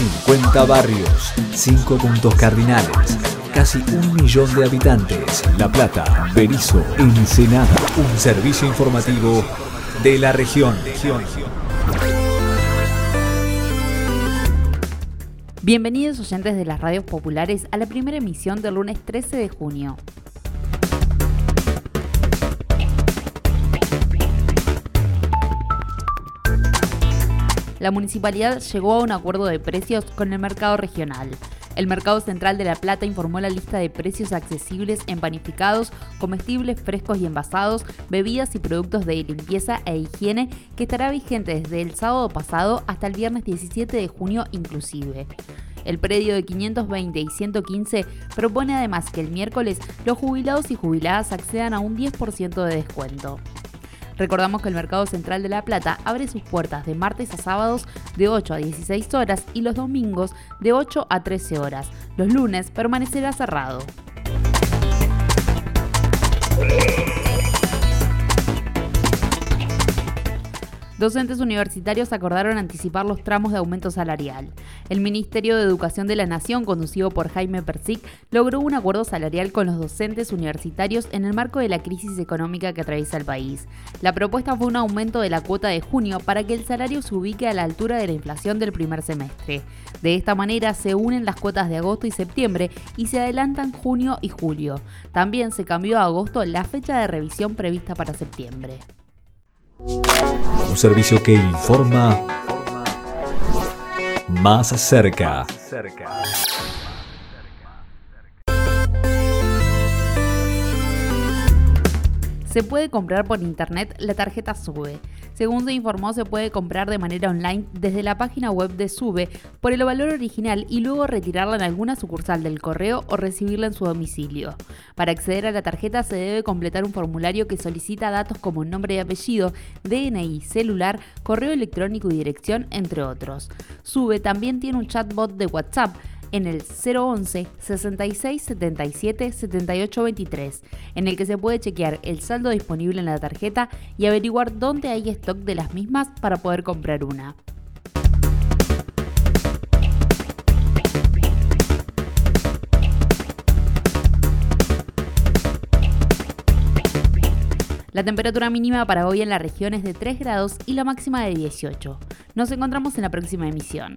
50 barrios, 5 puntos cardinales, casi un millón de habitantes. La Plata, Berizo, Ensenada. Un servicio informativo de la región. Bienvenidos oyentes de las radios populares a la primera emisión del lunes 13 de junio. La municipalidad llegó a un acuerdo de precios con el mercado regional. El Mercado Central de La Plata informó la lista de precios accesibles en panificados, comestibles frescos y envasados, bebidas y productos de limpieza e higiene que estará vigente desde el sábado pasado hasta el viernes 17 de junio inclusive. El predio de 520 y 115 propone además que el miércoles los jubilados y jubiladas accedan a un 10% de descuento. Recordamos que el Mercado Central de La Plata abre sus puertas de martes a sábados de 8 a 16 horas y los domingos de 8 a 13 horas. Los lunes permanecerá cerrado. Docentes universitarios acordaron anticipar los tramos de aumento salarial. El Ministerio de Educación de la Nación, conducido por Jaime Persic, logró un acuerdo salarial con los docentes universitarios en el marco de la crisis económica que atraviesa el país. La propuesta fue un aumento de la cuota de junio para que el salario se ubique a la altura de la inflación del primer semestre. De esta manera se unen las cuotas de agosto y septiembre y se adelantan junio y julio. También se cambió a agosto la fecha de revisión prevista para septiembre. Un servicio que informa más cerca. Se puede comprar por internet la tarjeta SUBE. Según se informó, se puede comprar de manera online desde la página web de SUBE por el valor original y luego retirarla en alguna sucursal del correo o recibirla en su domicilio. Para acceder a la tarjeta se debe completar un formulario que solicita datos como nombre y apellido, DNI, celular, correo electrónico y dirección, entre otros. SUBE también tiene un chatbot de WhatsApp en el 011 66 77 78 23, en el que se puede chequear el saldo disponible en la tarjeta y averiguar dónde hay stock de las mismas para poder comprar una. La temperatura mínima para hoy en la región es de 3 grados y la máxima de 18. Nos encontramos en la próxima emisión.